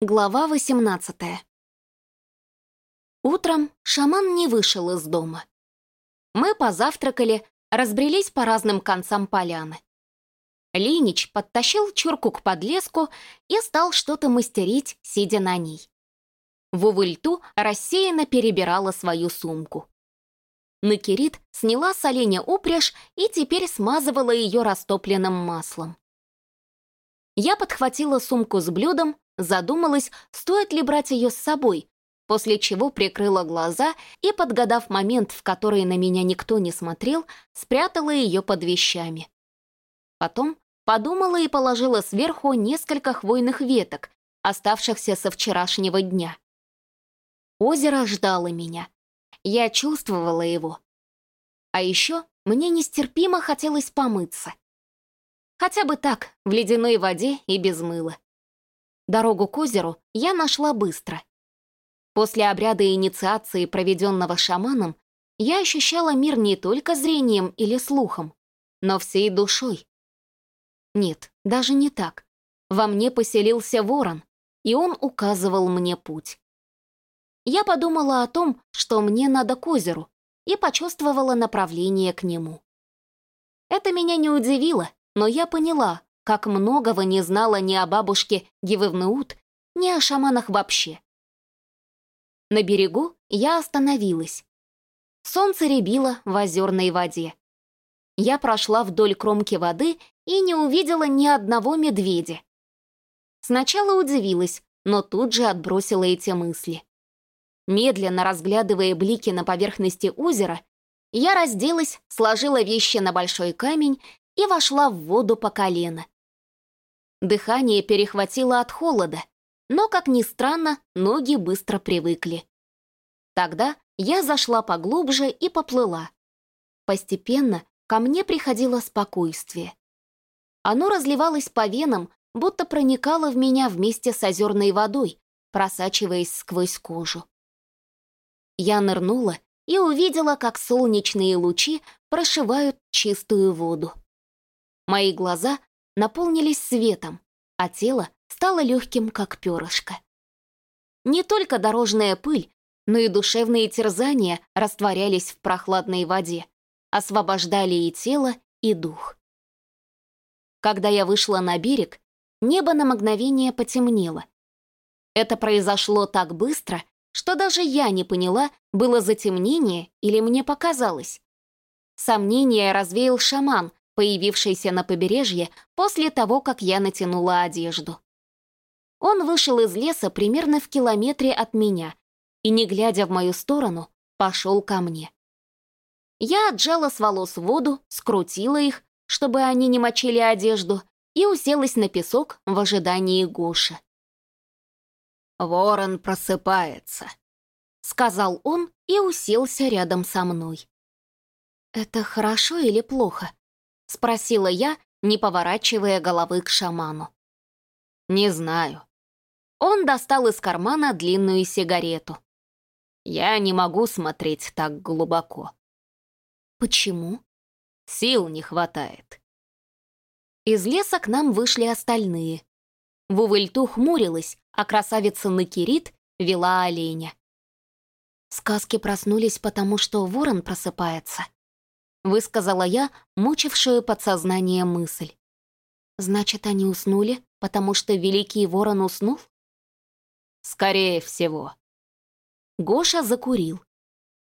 Глава 18 Утром шаман не вышел из дома. Мы позавтракали, разбрелись по разным концам поляны. Линич подтащил чурку к подлеску и стал что-то мастерить, сидя на ней. Вувыльту рассеянно перебирала свою сумку. Накирит сняла с оленя упряжь и теперь смазывала ее растопленным маслом. Я подхватила сумку с блюдом, задумалась, стоит ли брать ее с собой, после чего прикрыла глаза и, подгадав момент, в который на меня никто не смотрел, спрятала ее под вещами. Потом подумала и положила сверху несколько хвойных веток, оставшихся со вчерашнего дня. Озеро ждало меня. Я чувствовала его. А еще мне нестерпимо хотелось помыться. Хотя бы так, в ледяной воде и без мыла. Дорогу к озеру я нашла быстро. После обряда инициации, проведенного шаманом, я ощущала мир не только зрением или слухом, но всей душой. Нет, даже не так. Во мне поселился ворон, и он указывал мне путь. Я подумала о том, что мне надо к озеру, и почувствовала направление к нему. Это меня не удивило, но я поняла, как многого не знала ни о бабушке Гивевнеут, ни о шаманах вообще. На берегу я остановилась. Солнце рябило в озерной воде. Я прошла вдоль кромки воды и не увидела ни одного медведя. Сначала удивилась, но тут же отбросила эти мысли. Медленно разглядывая блики на поверхности озера, я разделась, сложила вещи на большой камень и вошла в воду по колено. Дыхание перехватило от холода, но, как ни странно, ноги быстро привыкли. Тогда я зашла поглубже и поплыла. Постепенно ко мне приходило спокойствие. Оно разливалось по венам, будто проникало в меня вместе с озерной водой, просачиваясь сквозь кожу. Я нырнула и увидела, как солнечные лучи прошивают чистую воду. Мои глаза наполнились светом, а тело стало легким, как перышко. Не только дорожная пыль, но и душевные терзания растворялись в прохладной воде, освобождали и тело, и дух. Когда я вышла на берег, небо на мгновение потемнело. Это произошло так быстро, что даже я не поняла, было затемнение или мне показалось. Сомнение развеял шаман, появившийся на побережье после того, как я натянула одежду. Он вышел из леса примерно в километре от меня и, не глядя в мою сторону, пошел ко мне. Я отжала с волос воду, скрутила их, чтобы они не мочили одежду, и уселась на песок в ожидании Гоши. «Ворон просыпается», — сказал он и уселся рядом со мной. «Это хорошо или плохо?» — спросила я, не поворачивая головы к шаману. «Не знаю». Он достал из кармана длинную сигарету. «Я не могу смотреть так глубоко». «Почему?» «Сил не хватает». Из леса к нам вышли остальные. Вувельту хмурилась, а красавица Накирит вела оленя. Сказки проснулись, потому что ворон просыпается. Высказала я мучившую подсознание мысль. Значит, они уснули, потому что великий ворон уснул? Скорее всего. Гоша закурил.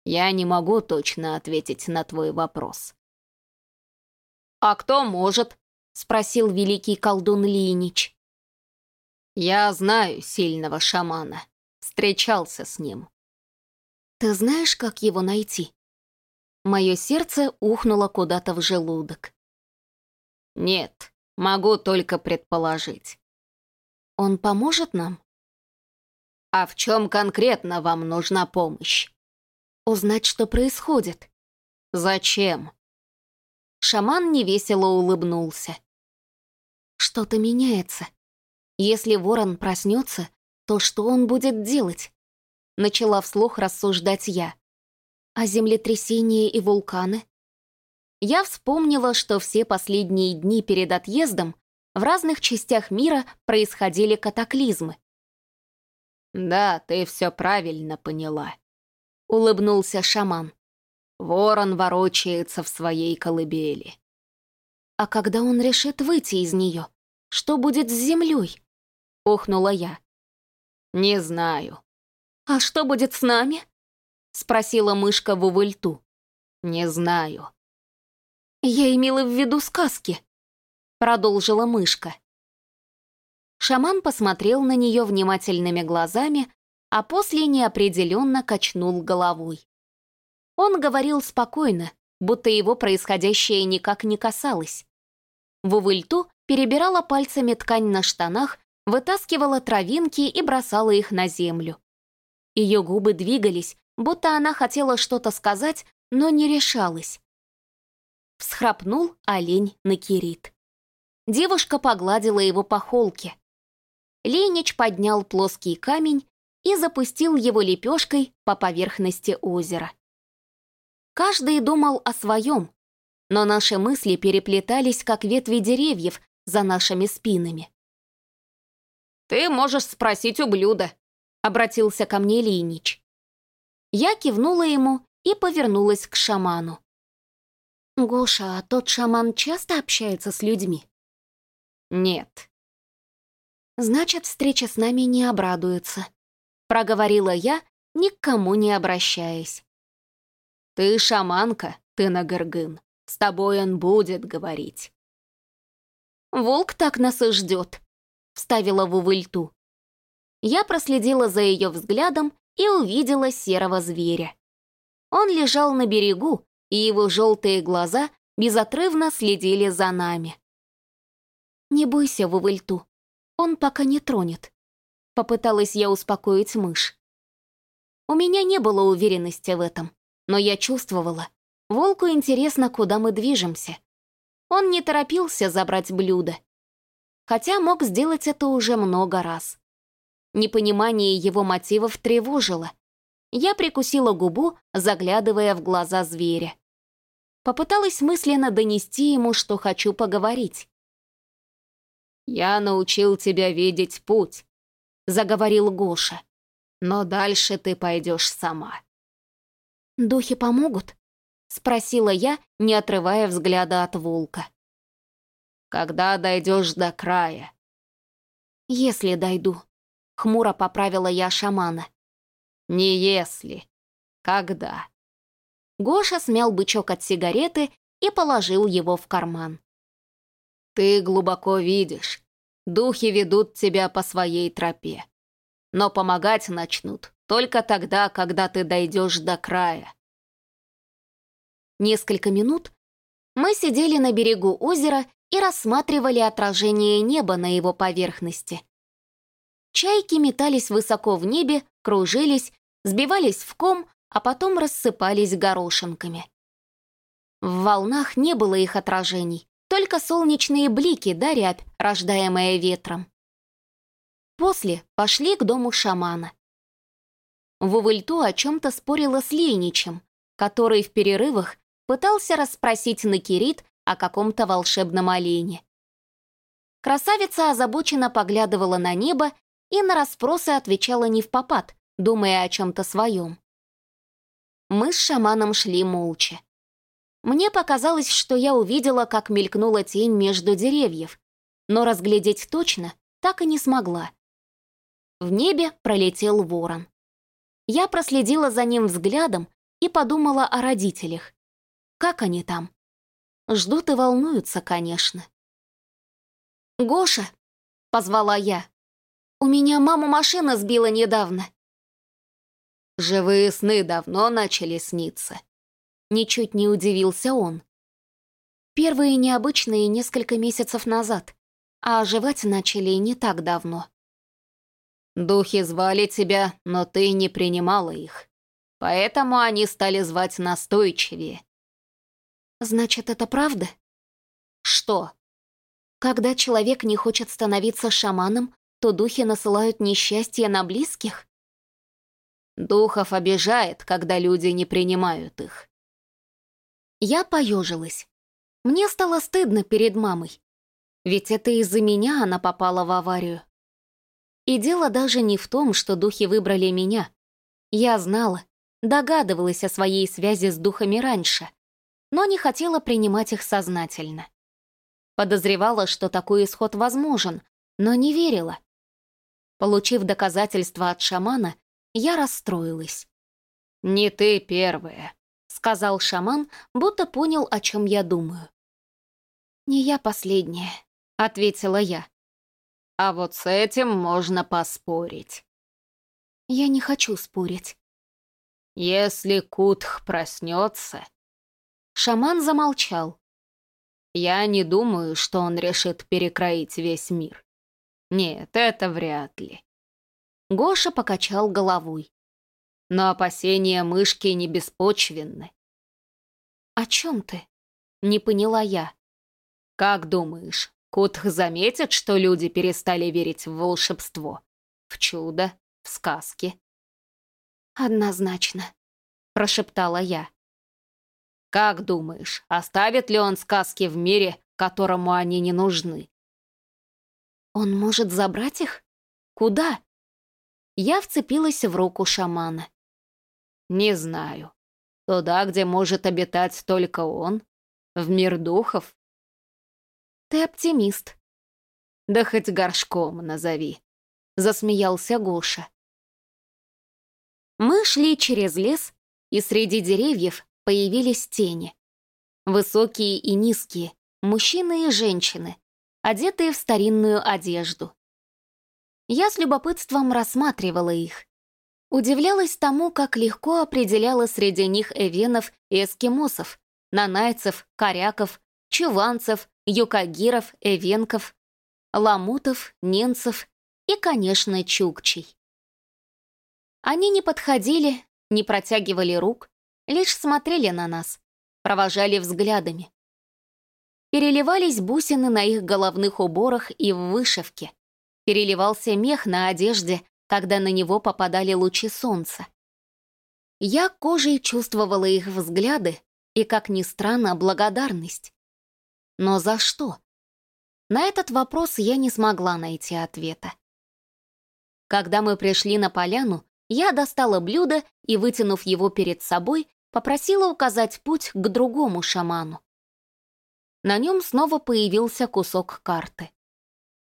Я не могу точно ответить на твой вопрос. «А кто может?» — спросил великий колдун Линич. Я знаю сильного шамана. Встречался с ним. Ты знаешь, как его найти? Мое сердце ухнуло куда-то в желудок. Нет, могу только предположить. Он поможет нам? А в чем конкретно вам нужна помощь? Узнать, что происходит. Зачем? Шаман невесело улыбнулся. Что-то меняется. Если ворон проснется, то что он будет делать? Начала вслух рассуждать я. А землетрясения и вулканы? Я вспомнила, что все последние дни перед отъездом в разных частях мира происходили катаклизмы. «Да, ты все правильно поняла», — улыбнулся шаман. Ворон ворочается в своей колыбели. «А когда он решит выйти из нее, что будет с землей?» — охнула я. «Не знаю». «А что будет с нами?» — спросила мышка в. «Не знаю». «Я имела в виду сказки», — продолжила мышка. Шаман посмотрел на нее внимательными глазами, а после неопределенно качнул головой. Он говорил спокойно, будто его происходящее никак не касалось. Вувыльту перебирала пальцами ткань на штанах, вытаскивала травинки и бросала их на землю. Ее губы двигались, будто она хотела что-то сказать, но не решалась. Всхрапнул олень на кирит. Девушка погладила его по холке. Ленич поднял плоский камень и запустил его лепешкой по поверхности озера. Каждый думал о своем, но наши мысли переплетались, как ветви деревьев за нашими спинами. «Ты можешь спросить у блюда», — обратился ко мне Линич. Я кивнула ему и повернулась к шаману. «Гоша, а тот шаман часто общается с людьми?» «Нет». «Значит, встреча с нами не обрадуется», — проговорила я, ни к кому не обращаясь. «Ты шаманка, ты Нагыргын. С тобой он будет говорить». «Волк так нас и ждет», — вставила в увыльту. Я проследила за ее взглядом и увидела серого зверя. Он лежал на берегу, и его желтые глаза безотрывно следили за нами. «Не бойся, Вувыльту, он пока не тронет», — попыталась я успокоить мышь. У меня не было уверенности в этом, но я чувствовала, волку интересно, куда мы движемся. Он не торопился забрать блюдо, хотя мог сделать это уже много раз. Непонимание его мотивов тревожило. Я прикусила губу, заглядывая в глаза зверя. Попыталась мысленно донести ему, что хочу поговорить. «Я научил тебя видеть путь», — заговорил Гоша. «Но дальше ты пойдешь сама». «Духи помогут?» — спросила я, не отрывая взгляда от волка. «Когда дойдешь до края». «Если дойду», — хмуро поправила я шамана. «Не если. Когда?» Гоша смял бычок от сигареты и положил его в карман. «Ты глубоко видишь. Духи ведут тебя по своей тропе. Но помогать начнут только тогда, когда ты дойдешь до края». Несколько минут мы сидели на берегу озера и рассматривали отражение неба на его поверхности. Чайки метались высоко в небе, кружились, сбивались в ком, а потом рассыпались горошинками. В волнах не было их отражений, только солнечные блики да рябь, рождаемая ветром. После пошли к дому шамана. Вувыльту о чем-то спорила с Лейничем, который в перерывах пытался расспросить Накирит о каком-то волшебном олене. Красавица озабоченно поглядывала на небо и на расспросы отвечала не в попад, думая о чем-то своем. Мы с шаманом шли молча. Мне показалось, что я увидела, как мелькнула тень между деревьев, но разглядеть точно так и не смогла. В небе пролетел ворон. Я проследила за ним взглядом и подумала о родителях. Как они там? Ждут и волнуются, конечно. «Гоша!» — позвала я. «У меня маму машина сбила недавно. Живые сны давно начали сниться. Ничуть не удивился он. Первые необычные несколько месяцев назад, а оживать начали не так давно. Духи звали тебя, но ты не принимала их. Поэтому они стали звать настойчивее. Значит, это правда? Что? Когда человек не хочет становиться шаманом, то духи насылают несчастье на близких? Духов обижает, когда люди не принимают их. Я поежилась. Мне стало стыдно перед мамой. Ведь это из-за меня она попала в аварию. И дело даже не в том, что духи выбрали меня. Я знала, догадывалась о своей связи с духами раньше, но не хотела принимать их сознательно. Подозревала, что такой исход возможен, но не верила. Получив доказательства от шамана, я расстроилась. «Не ты первая», — сказал шаман, будто понял, о чем я думаю. «Не я последняя», — ответила я. «А вот с этим можно поспорить». «Я не хочу спорить». «Если Кутх проснется...» Шаман замолчал. «Я не думаю, что он решит перекроить весь мир. Нет, это вряд ли». Гоша покачал головой. Но опасения мышки не беспочвенны. «О чем ты?» — не поняла я. «Как думаешь, Кутх заметит, что люди перестали верить в волшебство, в чудо, в сказки?» «Однозначно», — прошептала я. «Как думаешь, оставит ли он сказки в мире, которому они не нужны?» «Он может забрать их? Куда?» Я вцепилась в руку шамана. «Не знаю. Туда, где может обитать только он? В мир духов?» «Ты оптимист». «Да хоть горшком назови», — засмеялся Гоша. Мы шли через лес, и среди деревьев появились тени. Высокие и низкие, мужчины и женщины, одетые в старинную одежду. Я с любопытством рассматривала их. Удивлялась тому, как легко определяла среди них эвенов и эскимосов, нанайцев, коряков, чуванцев, юкагиров, эвенков, ламутов, ненцев и, конечно, чукчей. Они не подходили, не протягивали рук, лишь смотрели на нас, провожали взглядами. Переливались бусины на их головных уборах и в вышивке. Переливался мех на одежде, когда на него попадали лучи солнца. Я кожей чувствовала их взгляды и, как ни странно, благодарность. Но за что? На этот вопрос я не смогла найти ответа. Когда мы пришли на поляну, я достала блюдо и, вытянув его перед собой, попросила указать путь к другому шаману. На нем снова появился кусок карты.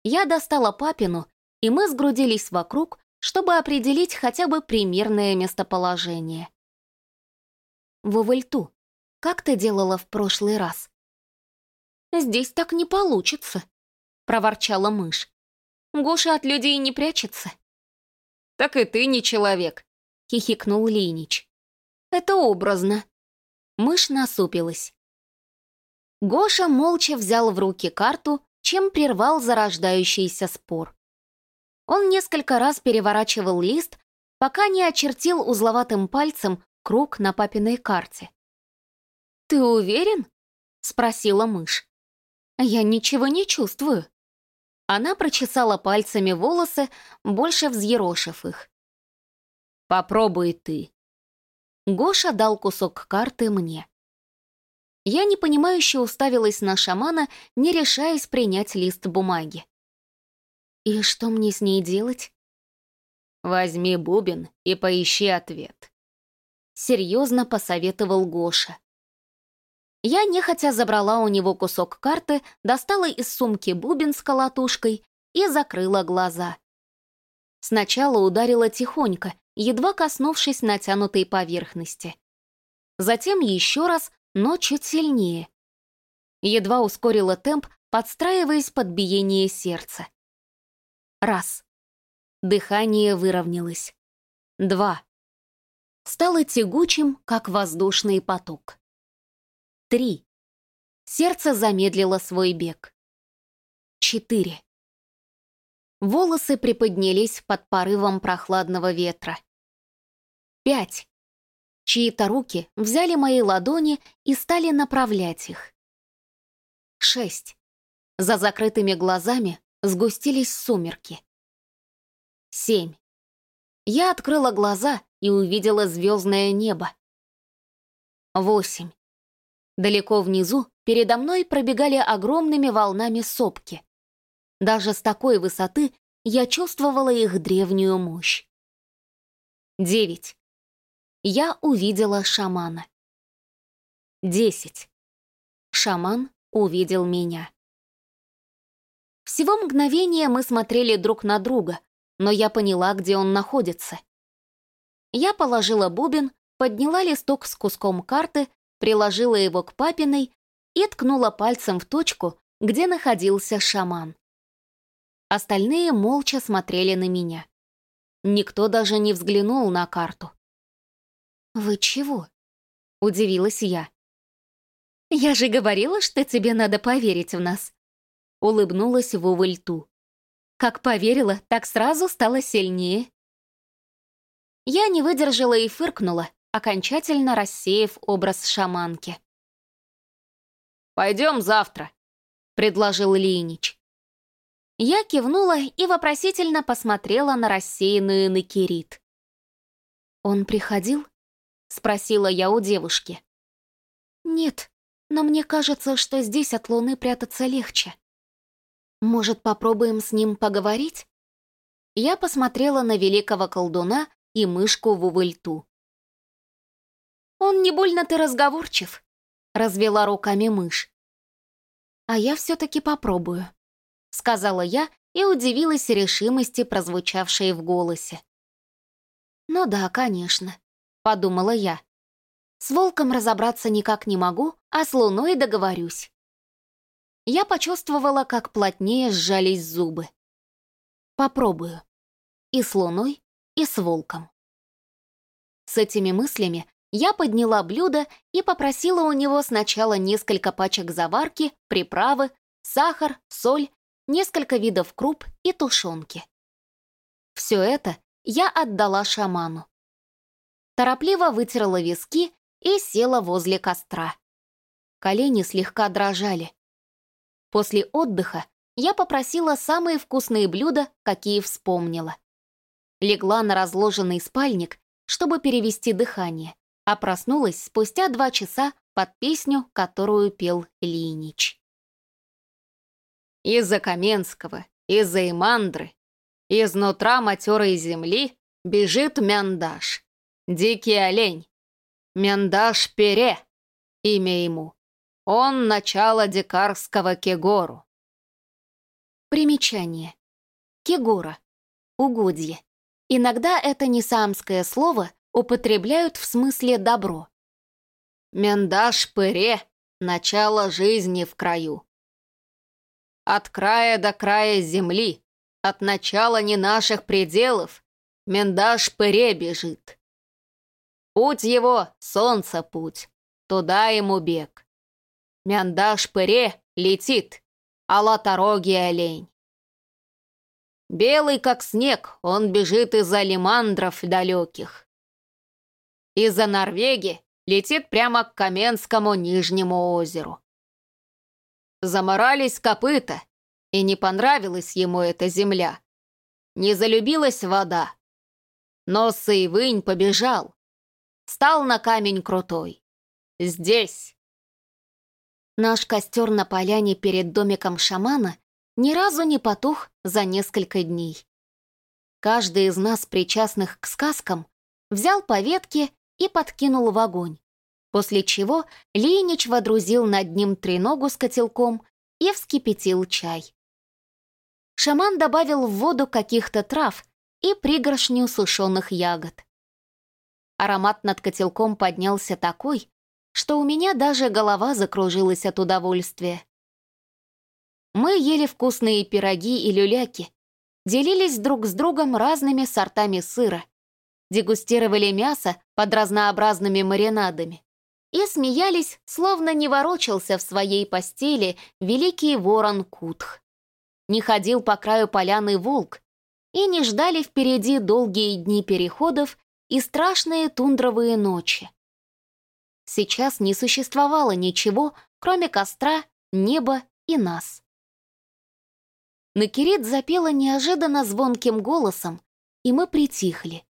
Я достала папину и мы сгрудились вокруг, чтобы определить хотя бы примерное местоположение. «Вовальту, как ты делала в прошлый раз?» «Здесь так не получится», — проворчала мышь. «Гоша от людей не прячется». «Так и ты не человек», — хихикнул Линич. «Это образно». Мышь насупилась. Гоша молча взял в руки карту, чем прервал зарождающийся спор. Он несколько раз переворачивал лист, пока не очертил узловатым пальцем круг на папиной карте. «Ты уверен?» — спросила мышь. «Я ничего не чувствую». Она прочесала пальцами волосы, больше взъерошив их. «Попробуй ты». Гоша дал кусок карты мне. Я непонимающе уставилась на шамана, не решаясь принять лист бумаги. «И что мне с ней делать?» «Возьми бубен и поищи ответ», — серьезно посоветовал Гоша. Я нехотя забрала у него кусок карты, достала из сумки бубен с колотушкой и закрыла глаза. Сначала ударила тихонько, едва коснувшись натянутой поверхности. Затем еще раз, но чуть сильнее. Едва ускорила темп, подстраиваясь под биение сердца. Раз. Дыхание выровнялось. Два. Стало тягучим, как воздушный поток. Три. Сердце замедлило свой бег. Четыре. Волосы приподнялись под порывом прохладного ветра. Пять. Чьи-то руки взяли мои ладони и стали направлять их. Шесть. За закрытыми глазами сгустились сумерки. Семь. Я открыла глаза и увидела звездное небо. Восемь. Далеко внизу передо мной пробегали огромными волнами сопки. Даже с такой высоты я чувствовала их древнюю мощь. Девять. Я увидела шамана. Десять. Шаман увидел меня. Всего мгновения мы смотрели друг на друга, но я поняла, где он находится. Я положила бубен, подняла листок с куском карты, приложила его к папиной и ткнула пальцем в точку, где находился шаман. Остальные молча смотрели на меня. Никто даже не взглянул на карту. «Вы чего?» — удивилась я. «Я же говорила, что тебе надо поверить в нас», — улыбнулась Вова льту. «Как поверила, так сразу стала сильнее». Я не выдержала и фыркнула, окончательно рассеяв образ шаманки. «Пойдем завтра», — предложил Линич. Я кивнула и вопросительно посмотрела на рассеянную Накирит. «Он приходил?» — спросила я у девушки. «Нет, но мне кажется, что здесь от Луны прятаться легче. Может, попробуем с ним поговорить?» Я посмотрела на великого колдуна и мышку в увыльту. «Он не больно-то разговорчив», — развела руками мышь. «А я все-таки попробую», сказала я и удивилась решимости, прозвучавшей в голосе. «Ну да, конечно», — подумала я. «С волком разобраться никак не могу, а с луной договорюсь». Я почувствовала, как плотнее сжались зубы. Попробую. И с луной, и с волком. С этими мыслями я подняла блюдо и попросила у него сначала несколько пачек заварки, приправы, сахар, соль несколько видов круп и тушенки. Все это я отдала шаману. Торопливо вытерла виски и села возле костра. Колени слегка дрожали. После отдыха я попросила самые вкусные блюда, какие вспомнила. Легла на разложенный спальник, чтобы перевести дыхание, а проснулась спустя два часа под песню, которую пел Линич. Из-за Каменского, из-за Имандры, изнутра матерой земли бежит Мяндаш, дикий олень. Мяндаш Пере, имя ему. Он начало дикарского Кегору. Примечание. Кегора. Угодье. Иногда это не самское слово употребляют в смысле «добро». Мяндаш Пере — начало жизни в краю. От края до края земли, от начала не наших пределов, Мендаш Пыре бежит. Путь его — солнце путь, туда ему бег. Мяндаш Пыре летит, а латорогий олень. Белый, как снег, он бежит из-за лимандров далеких. Из-за Норвегии летит прямо к Каменскому Нижнему озеру. Заморались копыта, и не понравилась ему эта земля. Не залюбилась вода. Но Сейвынь побежал. Стал на камень крутой. Здесь. Наш костер на поляне перед домиком шамана ни разу не потух за несколько дней. Каждый из нас, причастных к сказкам, взял по ветке и подкинул в огонь после чего Линич водрузил над ним треногу с котелком и вскипятил чай. Шаман добавил в воду каких-то трав и пригоршню сушеных ягод. Аромат над котелком поднялся такой, что у меня даже голова закружилась от удовольствия. Мы ели вкусные пироги и люляки, делились друг с другом разными сортами сыра, дегустировали мясо под разнообразными маринадами и смеялись, словно не ворочался в своей постели великий ворон Кутх. Не ходил по краю поляны волк, и не ждали впереди долгие дни переходов и страшные тундровые ночи. Сейчас не существовало ничего, кроме костра, неба и нас. Накирит запела неожиданно звонким голосом, и мы притихли.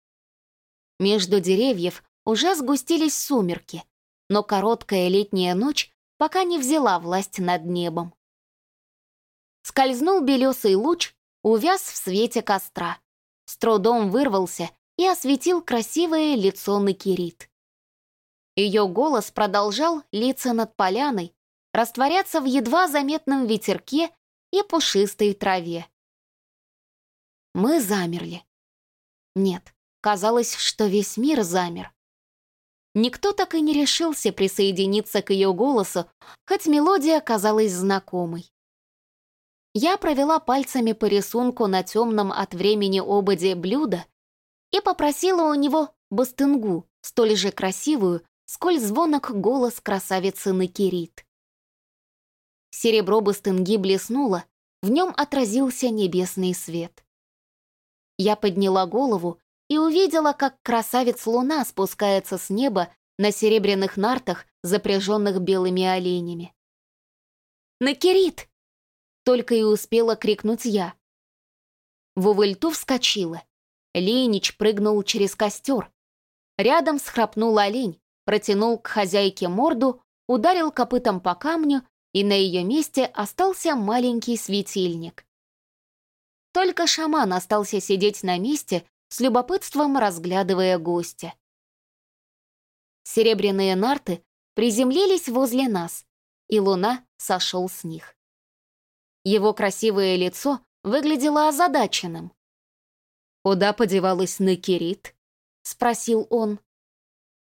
Между деревьев уже сгустились сумерки, но короткая летняя ночь пока не взяла власть над небом. Скользнул белесый луч, увяз в свете костра, с трудом вырвался и осветил красивое лицо Накирит. Ее голос продолжал литься над поляной, растворяться в едва заметном ветерке и пушистой траве. Мы замерли. Нет, казалось, что весь мир замер. Никто так и не решился присоединиться к ее голосу, хоть мелодия казалась знакомой. Я провела пальцами по рисунку на темном от времени ободе блюда и попросила у него бастынгу, столь же красивую, сколь звонок голос красавицы Накирит. Серебро бастынги блеснуло, в нем отразился небесный свет. Я подняла голову и увидела, как красавец-луна спускается с неба на серебряных нартах, запряженных белыми оленями. «Накирит!» — только и успела крикнуть я. В увыльту вскочила. Ленич прыгнул через костер. Рядом схрапнул олень, протянул к хозяйке морду, ударил копытом по камню, и на ее месте остался маленький светильник. Только шаман остался сидеть на месте, с любопытством разглядывая гостя. Серебряные нарты приземлились возле нас, и луна сошел с них. Его красивое лицо выглядело озадаченным. «Куда подевалась Накирит?» — спросил он.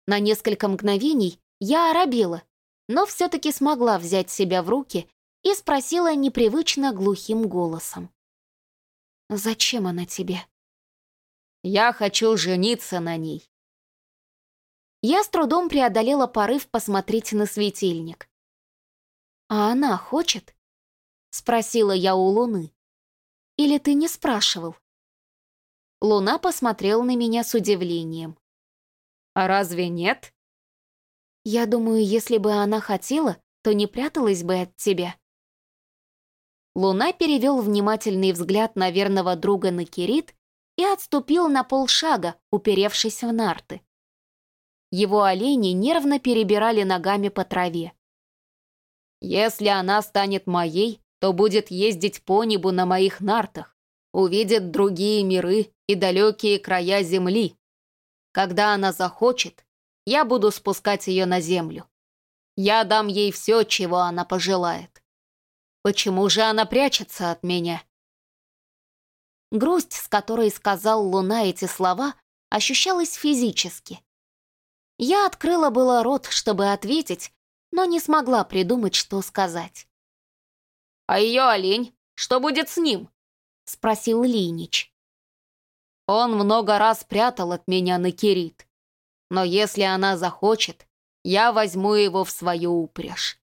На несколько мгновений я оробела, но все-таки смогла взять себя в руки и спросила непривычно глухим голосом. «Зачем она тебе?» Я хочу жениться на ней. Я с трудом преодолела порыв посмотреть на светильник. «А она хочет?» — спросила я у Луны. «Или ты не спрашивал?» Луна посмотрела на меня с удивлением. «А разве нет?» «Я думаю, если бы она хотела, то не пряталась бы от тебя». Луна перевел внимательный взгляд на верного друга Накирит и отступил на полшага, уперевшись в нарты. Его олени нервно перебирали ногами по траве. «Если она станет моей, то будет ездить по небу на моих нартах, увидит другие миры и далекие края земли. Когда она захочет, я буду спускать ее на землю. Я дам ей все, чего она пожелает. Почему же она прячется от меня?» Грусть, с которой сказал Луна эти слова, ощущалась физически. Я открыла было рот, чтобы ответить, но не смогла придумать, что сказать. «А ее олень? Что будет с ним?» — спросил Линич. «Он много раз прятал от меня на Кирит, но если она захочет, я возьму его в свою упряжь».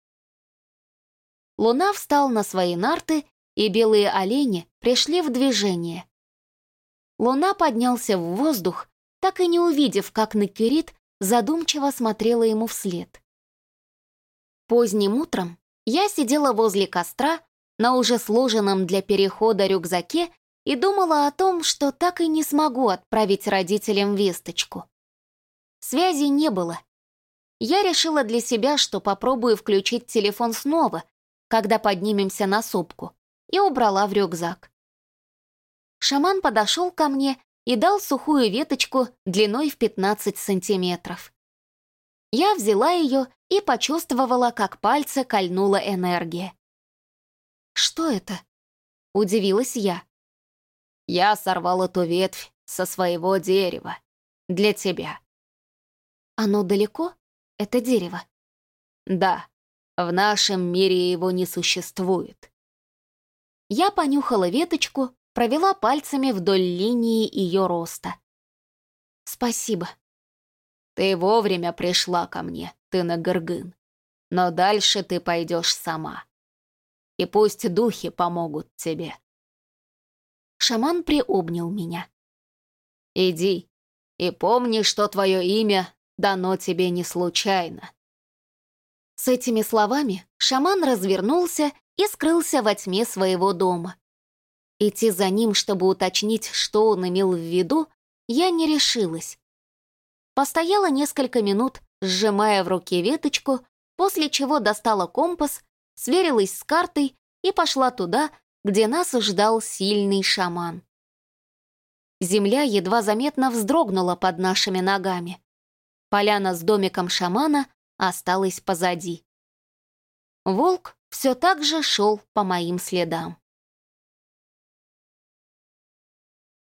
Луна встал на свои нарты и белые олени пришли в движение. Луна поднялся в воздух, так и не увидев, как Накирит задумчиво смотрела ему вслед. Поздним утром я сидела возле костра на уже сложенном для перехода рюкзаке и думала о том, что так и не смогу отправить родителям весточку. Связи не было. Я решила для себя, что попробую включить телефон снова, когда поднимемся на сопку и убрала в рюкзак. Шаман подошел ко мне и дал сухую веточку длиной в 15 сантиметров. Я взяла ее и почувствовала, как пальцы кольнула энергия. «Что это?» — удивилась я. «Я сорвала ту ветвь со своего дерева. Для тебя». «Оно далеко? Это дерево?» «Да, в нашем мире его не существует. Я понюхала веточку, провела пальцами вдоль линии ее роста. «Спасибо». «Ты вовремя пришла ко мне, ты на Гыргын. Но дальше ты пойдешь сама. И пусть духи помогут тебе». Шаман приобнял меня. «Иди, и помни, что твое имя дано тебе не случайно». С этими словами шаман развернулся и скрылся во тьме своего дома. Идти за ним, чтобы уточнить, что он имел в виду, я не решилась. Постояла несколько минут, сжимая в руке веточку, после чего достала компас, сверилась с картой и пошла туда, где нас ждал сильный шаман. Земля едва заметно вздрогнула под нашими ногами. Поляна с домиком шамана осталась позади. Волк все так же шел по моим следам.